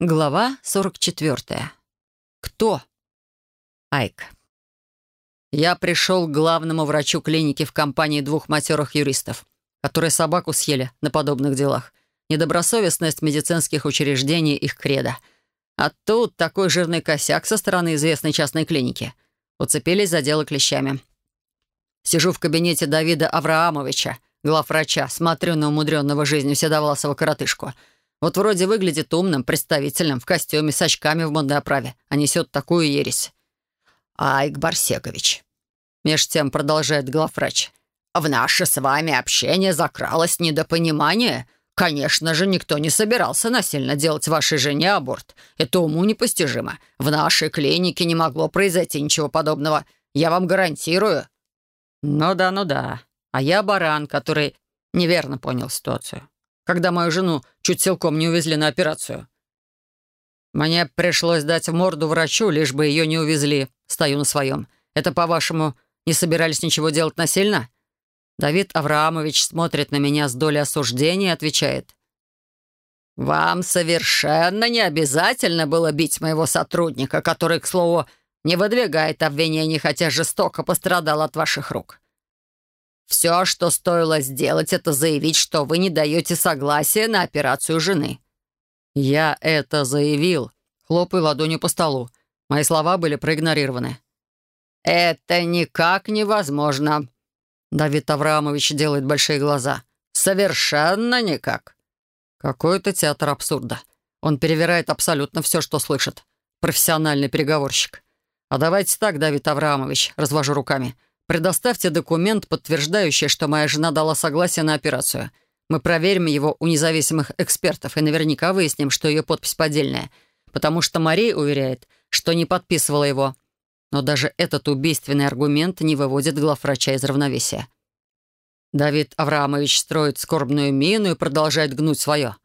Глава 44. Кто? Айк. Я пришел к главному врачу клиники в компании двух матерых юристов, которые собаку съели на подобных делах. Недобросовестность медицинских учреждений — их кредо. А тут такой жирный косяк со стороны известной частной клиники. Уцепились за дело клещами. Сижу в кабинете Давида Авраамовича, главврача, смотрю на умудренного жизнью седовласого коротышку — вот вроде выглядит умным, представительным, в костюме, с очками в модной оправе, а несет такую ересь. Айк Барсекович. Меж тем продолжает главврач. В наше с вами общение закралось недопонимание. Конечно же, никто не собирался насильно делать вашей жене аборт. Это уму непостижимо. В нашей клинике не могло произойти ничего подобного. Я вам гарантирую. Ну да, ну да. А я баран, который неверно понял ситуацию когда мою жену чуть силком не увезли на операцию. Мне пришлось дать в морду врачу, лишь бы ее не увезли. Стою на своем. Это, по-вашему, не собирались ничего делать насильно? Давид Авраамович смотрит на меня с долей осуждения и отвечает. «Вам совершенно не обязательно было бить моего сотрудника, который, к слову, не выдвигает обвинений, хотя жестоко пострадал от ваших рук. Все, что стоило сделать, это заявить, что вы не даете согласия на операцию жены». «Я это заявил», хлопаю ладонью по столу. Мои слова были проигнорированы. «Это никак невозможно», — Давид Авраамович делает большие глаза. «Совершенно никак». Какой-то театр абсурда. Он перевирает абсолютно все, что слышит. Профессиональный переговорщик. «А давайте так, Давид Авраамович», — развожу руками. Предоставьте документ, подтверждающий, что моя жена дала согласие на операцию. Мы проверим его у независимых экспертов и наверняка выясним, что ее подпись поддельная, потому что Мария уверяет, что не подписывала его. Но даже этот убийственный аргумент не выводит главврача из равновесия. Давид Авраамович строит скорбную мину и продолжает гнуть свое.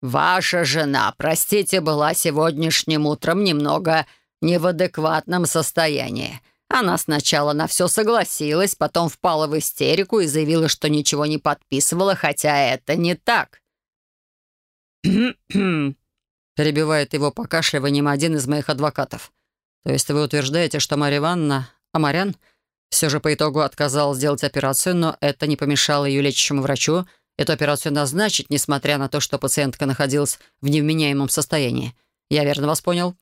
«Ваша жена, простите, была сегодняшним утром немного не в адекватном состоянии. Она сначала на все согласилась, потом впала в истерику и заявила, что ничего не подписывала, хотя это не так. перебивает его покашливанием один из моих адвокатов. То есть вы утверждаете, что Марья Ивановна Амарян все же по итогу отказалась сделать операцию, но это не помешало ее лечащему врачу эту операцию назначить, несмотря на то, что пациентка находилась в невменяемом состоянии. Я верно вас понял?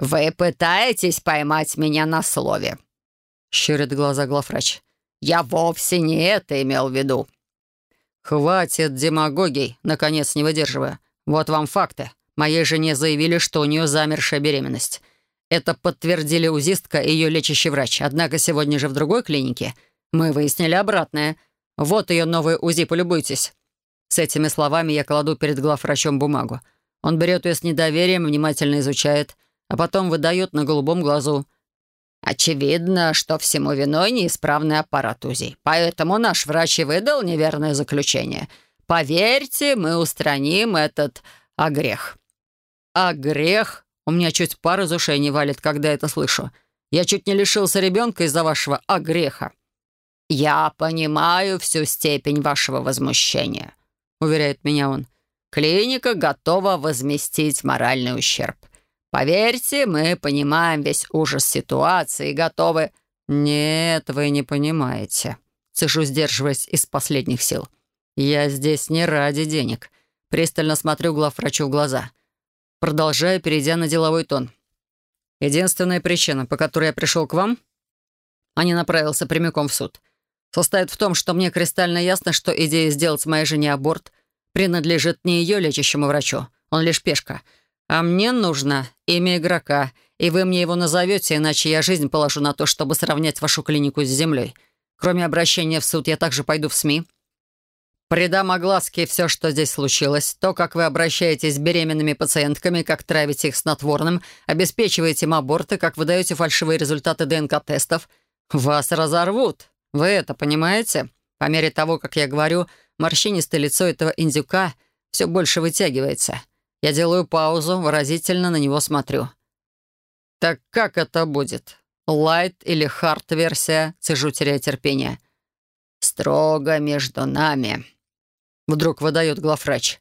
«Вы пытаетесь поймать меня на слове?» — щурит глаза главврач. «Я вовсе не это имел в виду». «Хватит демагогий!» — наконец не выдерживаю. «Вот вам факты. Моей жене заявили, что у нее замершая беременность. Это подтвердили узистка и ее лечащий врач. Однако сегодня же в другой клинике мы выяснили обратное. Вот ее новый УЗИ, полюбуйтесь». С этими словами я кладу перед главврачом бумагу. Он берет ее с недоверием, внимательно изучает — а потом выдает на голубом глазу. Очевидно, что всему виной неисправный аппарат УЗИ. Поэтому наш врач и выдал неверное заключение. Поверьте, мы устраним этот огрех. Огрех? У меня чуть пар из ушей не валит, когда это слышу. Я чуть не лишился ребенка из-за вашего огреха. «Я понимаю всю степень вашего возмущения», — уверяет меня он. «Клиника готова возместить моральный ущерб. Поверьте, мы понимаем весь ужас ситуации и готовы...» «Нет, вы не понимаете», — цежу, сдерживаясь из последних сил. «Я здесь не ради денег». Пристально смотрю главврачу в глаза. Продолжаю, перейдя на деловой тон. «Единственная причина, по которой я пришел к вам, а не направился прямиком в суд, состоит в том, что мне кристально ясно, что идея сделать моей жене аборт принадлежит не ее лечащему врачу. Он лишь пешка — а мне нужно имя игрока, и вы мне его назовете, иначе я жизнь положу на то, чтобы сравнять вашу клинику с землей. Кроме обращения в суд, я также пойду в СМИ. Придам огласке все, что здесь случилось. То, как вы обращаетесь с беременными пациентками, как травите их снотворным, обеспечиваете им аборты, как выдаете фальшивые результаты ДНК-тестов. Вас разорвут. Вы это понимаете? По мере того, как я говорю, морщинистое лицо этого индюка все больше вытягивается. Я делаю паузу, выразительно на него смотрю. «Так как это будет? Лайт или хард-версия?» Цежу, теряя терпение. «Строго между нами», — вдруг выдает главврач.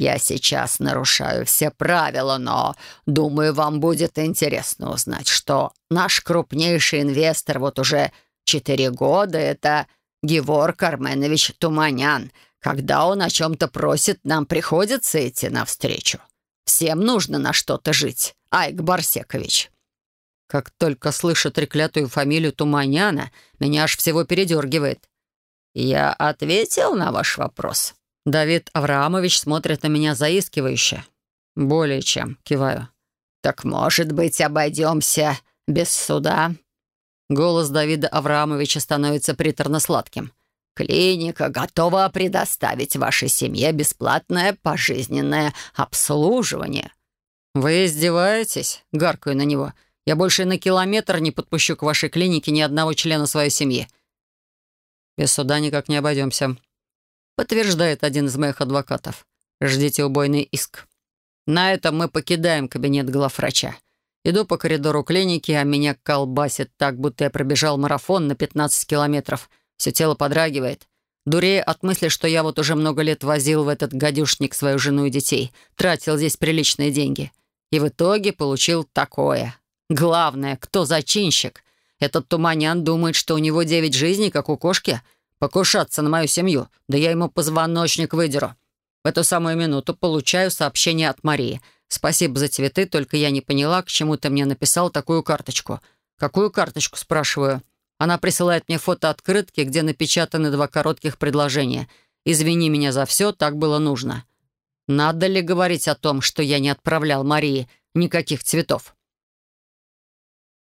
Я сейчас нарушаю все правила, но, думаю, вам будет интересно узнать, что наш крупнейший инвестор вот уже четыре года — это Геворг Арменович Туманян. Когда он о чем-то просит, нам приходится идти навстречу. Всем нужно на что-то жить, Айк Барсекович». Как только слышу треклятую фамилию Туманяна, меня аж всего передергивает. «Я ответил на ваш вопрос?» Давид Авраамович смотрит на меня заискивающе. «Более чем», — киваю. «Так, может быть, обойдемся без суда?» Голос Давида Авраамовича становится приторно-сладким. «Клиника готова предоставить вашей семье бесплатное пожизненное обслуживание». «Вы издеваетесь?» — гаркаю на него. «Я больше на километр не подпущу к вашей клинике ни одного члена своей семьи. Без суда никак не обойдемся», — подтверждает один из моих адвокатов. «Ждите убойный иск». На этом мы покидаем кабинет главврача. Иду по коридору клиники, а меня колбасит так, будто я пробежал марафон на 15 километров. Все тело подрагивает. Дурея от мысли, что я вот уже много лет возил в этот гадюшник свою жену и детей, тратил здесь приличные деньги. И в итоге получил такое. Главное, кто зачинщик? Этот туманян думает, что у него девять жизней, как у кошки. Покушаться на мою семью. Да я ему позвоночник выдеру. В эту самую минуту получаю сообщение от Марии — «Спасибо за цветы, только я не поняла, к чему ты мне написал такую карточку». «Какую карточку?» — спрашиваю. Она присылает мне фото открытки, где напечатаны два коротких предложения. «Извини меня за все, так было нужно». Надо ли говорить о том, что я не отправлял Марии никаких цветов?